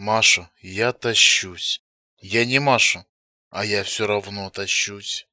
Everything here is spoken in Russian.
маша я тащусь. Я не маша а я все равно тащусь.